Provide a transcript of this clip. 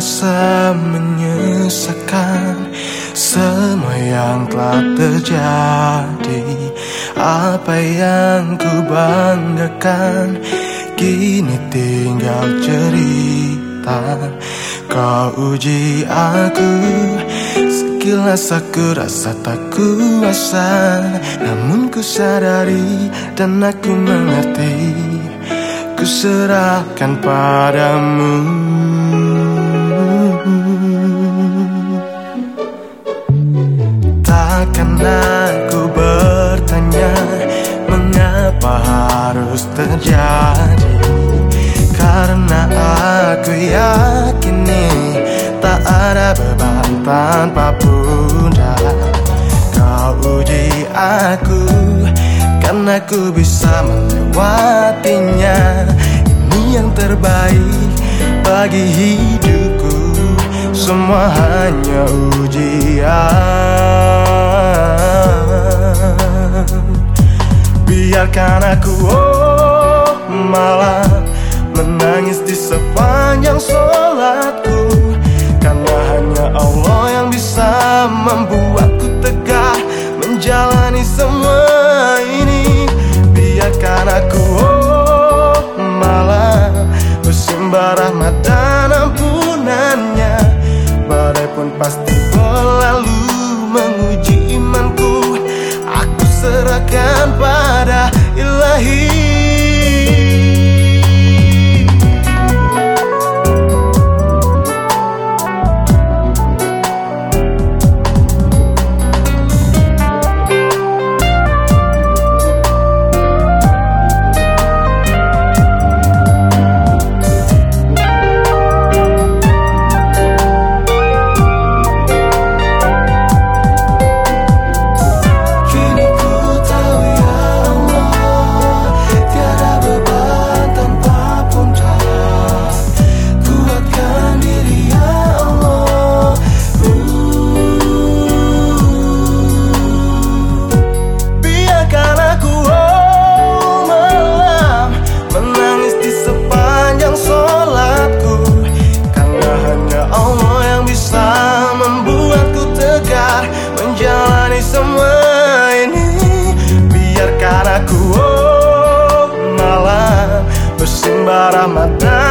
rasa menyesakan Semua yang telah terjadi Apa yang ku banggakan? Kini tinggal cerita. Kau uji aku Sekilas aku rasa tak kuasa. Namun ku sadari dan aku mengerti Ku serahkan padamu terjadi Karena aku yakini Tak ada beban tanpa pundak Kau uji aku Karena aku bisa melewatinya. Ini yang terbaik bagi hidupku. Semua hanya ujian. Biarkan aku malam Menangis di sepanjang sholatku. Karena hanya Allah yang bisa membuatku tegah Menjalani semua ini. Biarkan aku oh malam Bersimbah rahmat dan ampunannya. Badai pun pasti berlalu menguji imanku. Aku serahkan pada ilahi. para matar.